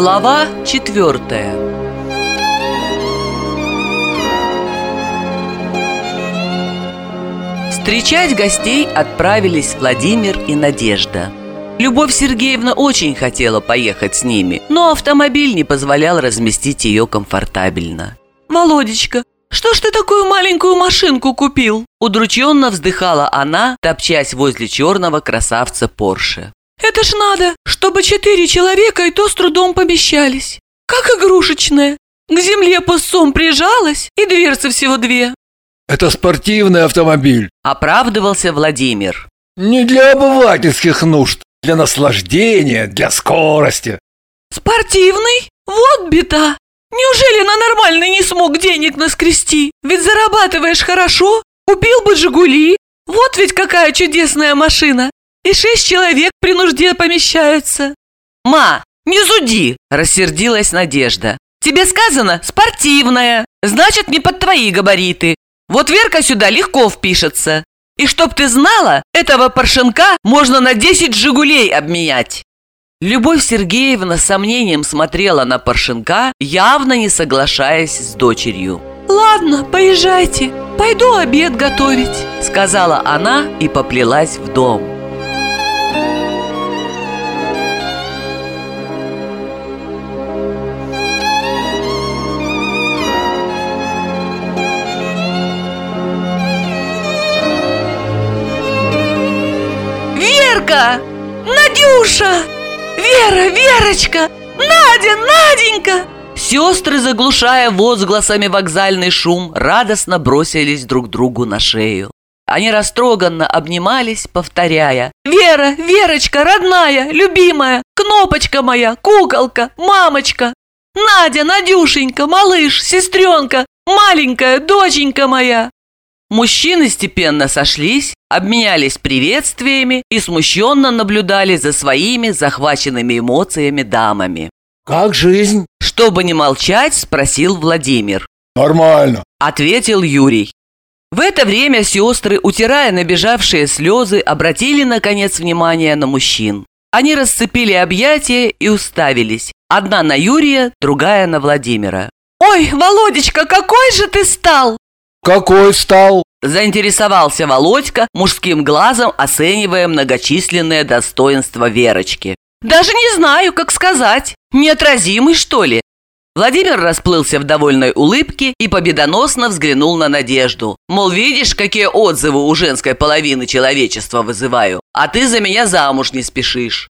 Глава четвертая Встречать гостей отправились Владимир и Надежда. Любовь Сергеевна очень хотела поехать с ними, но автомобиль не позволял разместить ее комфортабельно. «Володечка, что ж ты такую маленькую машинку купил?» Удрученно вздыхала она, топчась возле черного красавца Порше. «Это ж надо, чтобы четыре человека и то с трудом помещались. Как игрушечная. К земле пустцом прижалась, и дверцы всего две». Это спортивный автомобиль. Оправдывался Владимир. Не для обывательских нужд, для наслаждения, для скорости. «Спортивный? Вот беда! Неужели на нормальный не смог денег наскрести? Ведь зарабатываешь хорошо, купил бы «Жигули». Вот ведь какая чудесная машина! И шесть человек при нужде помещаются!» «Ма, не зуди!» – рассердилась Надежда. «Тебе сказано спортивная, значит, не под твои габариты. Вот Верка сюда легко впишется. И чтоб ты знала, этого паршенка можно на 10 «Жигулей» обменять». Любовь Сергеевна с сомнением смотрела на паршенка, явно не соглашаясь с дочерью. «Ладно, поезжайте, пойду обед готовить», — сказала она и поплелась в дом. Верка! Надюша! Вера, Верочка! Надя, Наденька!» Сестры, заглушая возгласами вокзальный шум, радостно бросились друг другу на шею. Они растроганно обнимались, повторяя «Вера, Верочка, родная, любимая, кнопочка моя, куколка, мамочка! Надя, Надюшенька, малыш, сестренка, маленькая доченька моя!» Мужчины степенно сошлись, обменялись приветствиями и смущенно наблюдали за своими захваченными эмоциями дамами. Как жизнь? Чтобы не молчать, спросил Владимир. Нормально. Ответил Юрий. В это время сестры, утирая набежавшие слезы, обратили, наконец, внимание на мужчин. Они расцепили объятия и уставились. Одна на Юрия, другая на Владимира. «Ой, Володечка, какой же ты стал!» Какой стал? Заинтересовался Володька, мужским глазом оценивая многочисленные достоинства Верочки. «Даже не знаю, как сказать. Неотразимый, что ли?» Владимир расплылся в довольной улыбке и победоносно взглянул на Надежду. Мол, видишь, какие отзывы у женской половины человечества вызываю, а ты за меня замуж не спешишь.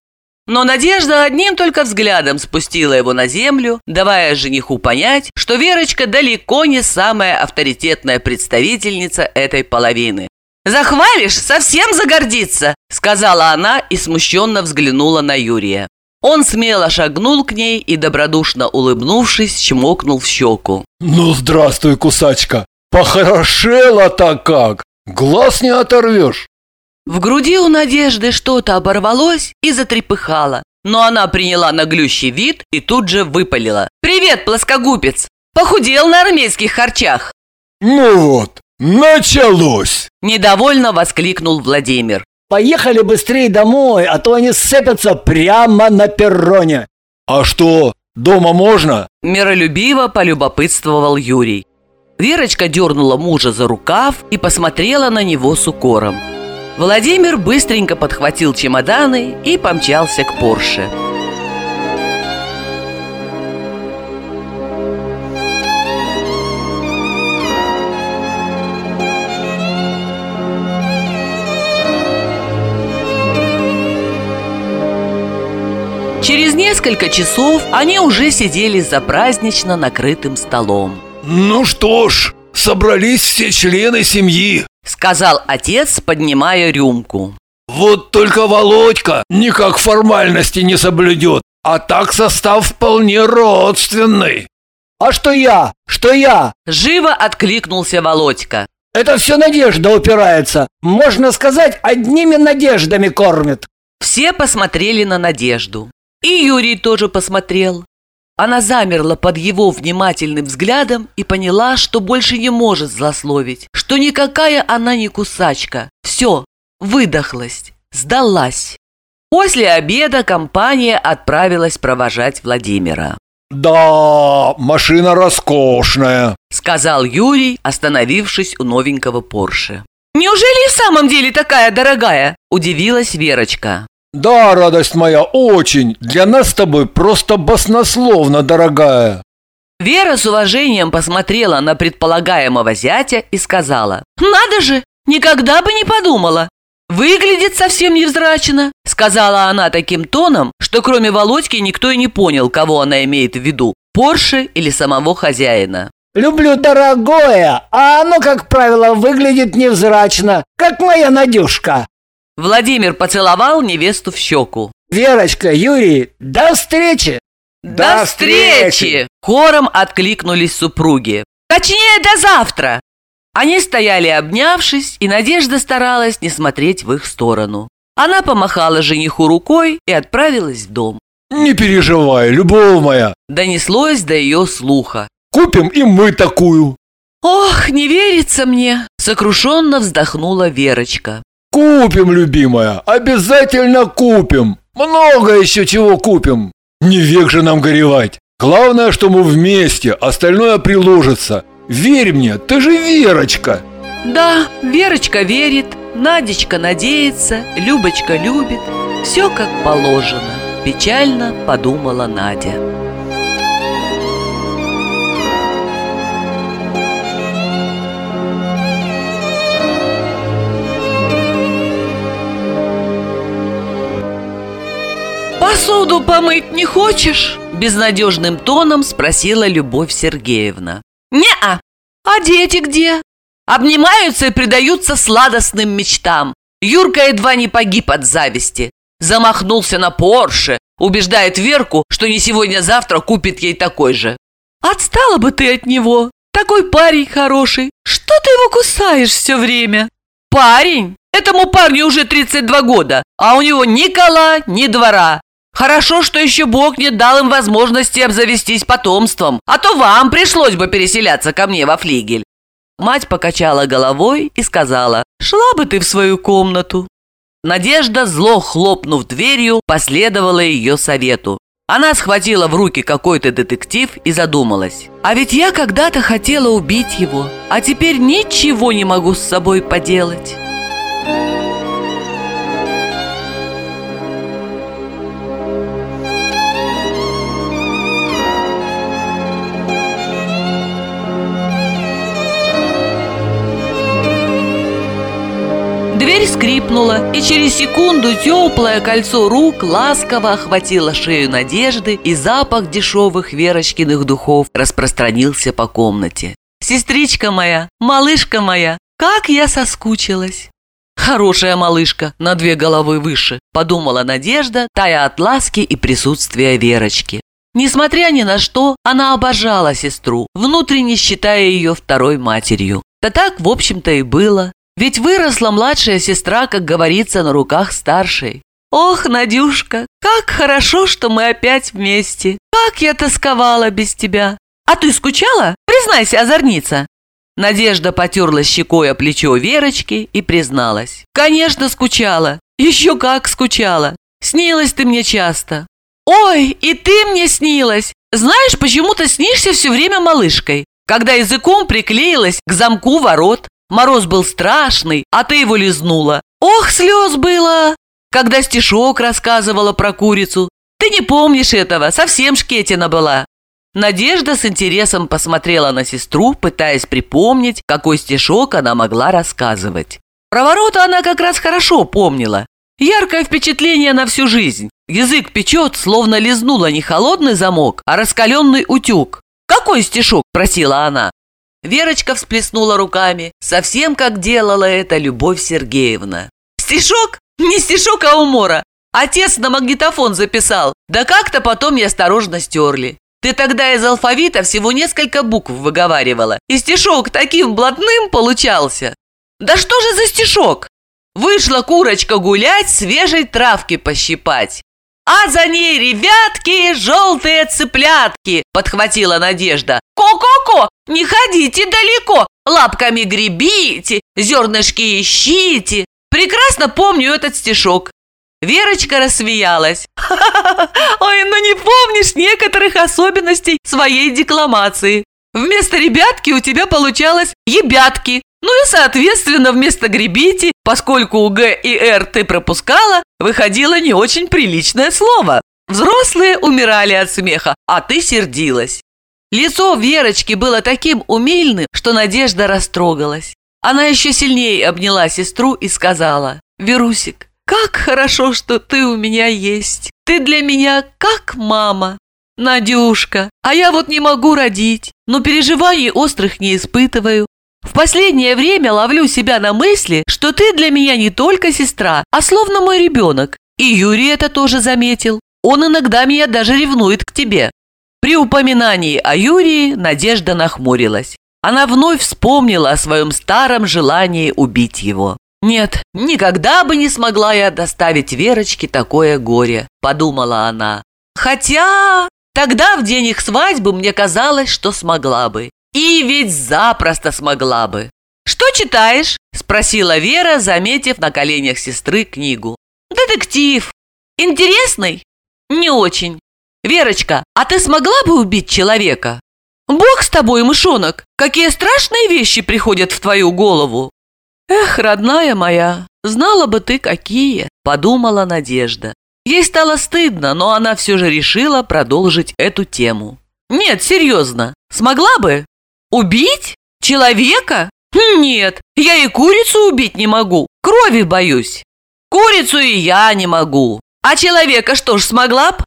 Но Надежда одним только взглядом спустила его на землю, давая жениху понять, что Верочка далеко не самая авторитетная представительница этой половины. «Захвалишь, совсем загордится!» – сказала она и смущенно взглянула на Юрия. Он смело шагнул к ней и, добродушно улыбнувшись, чмокнул в щеку. «Ну, здравствуй, кусачка! Похорошела так как! Глаз не оторвешь!» В груди у Надежды что-то оборвалось и затрепыхало, но она приняла наглющий вид и тут же выпалила. «Привет, плоскогубец! Похудел на армейских харчах!» «Ну вот, началось!» Недовольно воскликнул Владимир. Поехали быстрее домой, а то они сцепятся прямо на перроне. «А что, дома можно?» Миролюбиво полюбопытствовал Юрий. Верочка дернула мужа за рукав и посмотрела на него с укором. Владимир быстренько подхватил чемоданы и помчался к Порше. Через несколько часов они уже сидели за празднично накрытым столом. «Ну что ж, собрались все члены семьи», — сказал отец, поднимая рюмку. «Вот только Володька никак формальности не соблюдет, а так состав вполне родственный». «А что я? Что я?» Живо откликнулся Володька. «Это все надежда упирается. Можно сказать, одними надеждами кормит». Все посмотрели на Надежду. И Юрий тоже посмотрел. Она замерла под его внимательным взглядом и поняла, что больше не может злословить, что никакая она не кусачка. Все, выдохлась, сдалась. После обеда компания отправилась провожать Владимира. «Да, машина роскошная!» Сказал Юрий, остановившись у новенького Порше. «Неужели в самом деле такая дорогая?» Удивилась Верочка. «Да, радость моя, очень! Для нас с тобой просто баснословно дорогая!» Вера с уважением посмотрела на предполагаемого зятя и сказала, «Надо же, никогда бы не подумала. Выглядит совсем невзрачно», сказала она таким тоном, что кроме Володьки никто и не понял, кого она имеет в виду, Порше или самого хозяина. Люблю дорогое, а оно, как правило, выглядит невзрачно, как моя Надюшка. Владимир поцеловал невесту в щеку. Верочка, Юрий, до встречи! «До встречи!» Хором откликнулись супруги. «Точнее, до завтра!» Они стояли обнявшись, и Надежда старалась не смотреть в их сторону. Она помахала жениху рукой и отправилась в дом. «Не переживай, любовь моя!» Донеслось до ее слуха. «Купим и мы такую!» «Ох, не верится мне!» Сокрушенно вздохнула Верочка. «Купим, любимая, обязательно купим! Много еще чего купим! Не век же нам горевать! Главное, что мы вместе, остальное приложится! Верь мне, ты же Верочка!» Да, Верочка верит, Надечка надеется, Любочка любит. Все как положено, печально подумала Надя. «Посуду помыть не хочешь?» Безнадежным тоном спросила Любовь Сергеевна. «Не-а! А дети где?» Обнимаются и предаются сладостным мечтам. Юрка едва не погиб от зависти. Замахнулся на Порше, убеждает Верку, что не сегодня-завтра купит ей такой же. «Отстала бы ты от него! Такой парень хороший! Что ты его кусаешь все время?» «Парень? Этому парню уже 32 года, а у него ни кола, ни двора. Хорошо, что еще Бог не дал им возможности обзавестись потомством, а то вам пришлось бы переселяться ко мне во флигель. Мать покачала головой и сказала, «Шла бы ты в свою комнату». Надежда, зло хлопнув дверью, последовала ее совету. Она схватила в руки какой-то детектив и задумалась. «А ведь я когда-то хотела убить его, а теперь ничего не могу с собой поделать». Дверь скрипнула, и через секунду теплое кольцо рук ласково охватило шею Надежды, и запах дешевых Верочкиных духов распространился по комнате. «Сестричка моя, малышка моя, как я соскучилась!» «Хорошая малышка, на две головы выше», – подумала Надежда, тая от ласки и присутствия Верочки. Несмотря ни на что, она обожала сестру, внутренне считая ее второй матерью. Да так, в общем-то, и было. Ведь выросла младшая сестра, как говорится, на руках старшей. Ох, Надюшка, как хорошо, что мы опять вместе. Как я тосковала без тебя. А ты скучала? Признайся, озорница. Надежда потерла щекой о плечо Верочки и призналась. Конечно, скучала. Еще как скучала. Снилась ты мне часто. Ой, и ты мне снилась. Знаешь, почему ты снишься все время малышкой? Когда языком приклеилась к замку ворот, Мороз был страшный, а ты его лизнула. Ох, слез было! Когда стишок рассказывала про курицу. Ты не помнишь этого, совсем шкетина была. Надежда с интересом посмотрела на сестру, пытаясь припомнить, какой стишок она могла рассказывать. Про ворота она как раз хорошо помнила. Яркое впечатление на всю жизнь. Язык печет, словно лизнула не холодный замок, а раскаленный утюг. «Какой стишок?» – просила она. Верочка всплеснула руками, совсем как делала это Любовь Сергеевна. «Стишок? Не стишок, а умора. Отец на магнитофон записал, да как-то потом я осторожно стерли. Ты тогда из алфавита всего несколько букв выговаривала, и стишок таким блатным получался. Да что же за стишок? Вышла курочка гулять, свежей травки пощипать. А за ней ребятки, желтые цыплятки, подхватила Надежда. Ко-ко-ко, не ходите далеко, лапками гребите, зернышки ищите. Прекрасно помню этот стишок. Верочка рассмеялась. Ой, ну не помнишь некоторых особенностей своей декламации. Вместо ребятки у тебя получалось ебятки. Ну и, соответственно, вместо гребите, поскольку у Г и Р ты пропускала, выходило не очень приличное слово. Взрослые умирали от смеха, а ты сердилась. Лицо Верочки было таким умильным, что Надежда растрогалась. Она еще сильнее обняла сестру и сказала, «Верусик, как хорошо, что ты у меня есть. Ты для меня как мама. Надюшка, а я вот не могу родить, но переживаний острых не испытываю. В последнее время ловлю себя на мысли, что ты для меня не только сестра, а словно мой ребенок. И Юрий это тоже заметил. Он иногда меня даже ревнует к тебе». При упоминании о Юрии Надежда нахмурилась. Она вновь вспомнила о своем старом желании убить его. «Нет, никогда бы не смогла я доставить Верочке такое горе», – подумала она. «Хотя тогда в день их свадьбы мне казалось, что смогла бы. И ведь запросто смогла бы». «Что читаешь?» – спросила Вера, заметив на коленях сестры книгу. «Детектив. Интересный?» «Не очень. Верочка, а ты смогла бы убить человека?» «Бог с тобой, мышонок! Какие страшные вещи приходят в твою голову!» «Эх, родная моя, знала бы ты какие!» – подумала Надежда. Ей стало стыдно, но она все же решила продолжить эту тему. «Нет, серьезно, смогла бы? Убить? Человека? Хм, нет, я и курицу убить не могу, крови боюсь. Курицу и я не могу. А человека что ж смогла б?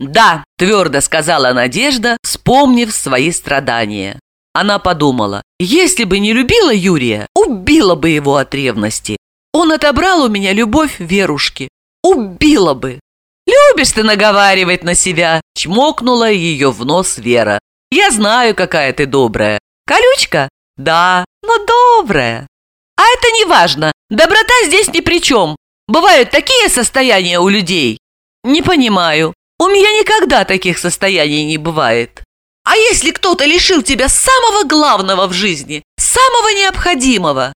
«Да», – твердо сказала Надежда, вспомнив свои страдания. Она подумала, если бы не любила Юрия, убила бы его от ревности. Он отобрал у меня любовь Верушки. Убила бы. «Любишь ты наговаривать на себя!» – чмокнула ее в нос Вера. «Я знаю, какая ты добрая. Колючка? Да, но добрая. А это не важно. Доброта здесь ни при чем. Бывают такие состояния у людей. Не понимаю. У меня никогда таких состояний не бывает. А если кто-то лишил тебя самого главного в жизни, самого необходимого?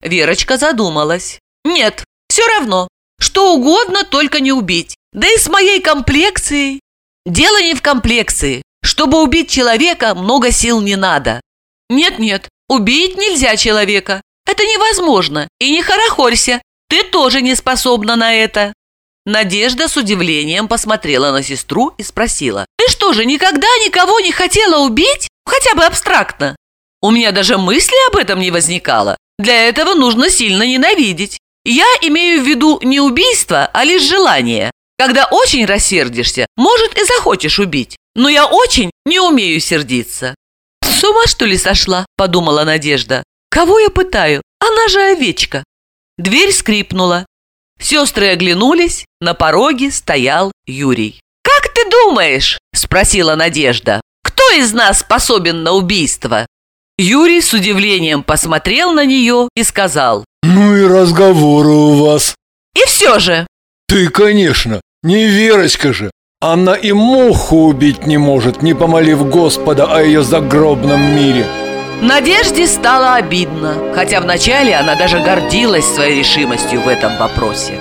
Верочка задумалась. Нет, все равно. Что угодно, только не убить. Да и с моей комплекцией. Дело не в комплекции. Чтобы убить человека, много сил не надо. Нет-нет, убить нельзя человека. Это невозможно. И не хорохорься. Ты тоже не способна на это. Надежда с удивлением посмотрела на сестру и спросила. «Ты что же, никогда никого не хотела убить? Хотя бы абстрактно?» «У меня даже мысли об этом не возникало. Для этого нужно сильно ненавидеть. Я имею в виду не убийство, а лишь желание. Когда очень рассердишься, может и захочешь убить. Но я очень не умею сердиться». «С ума, что ли, сошла?» – подумала Надежда. «Кого я пытаю? Она же овечка». Дверь скрипнула. Сестры оглянулись, на пороге стоял Юрий. «Как ты думаешь?» – спросила Надежда. «Кто из нас способен на убийство?» Юрий с удивлением посмотрел на нее и сказал. «Ну и разговоры у вас». «И все же». «Ты, конечно, не Верочка же. Она и муху убить не может, не помолив Господа о ее загробном мире». Надежде стало обидно, хотя вначале она даже гордилась своей решимостью в этом вопросе.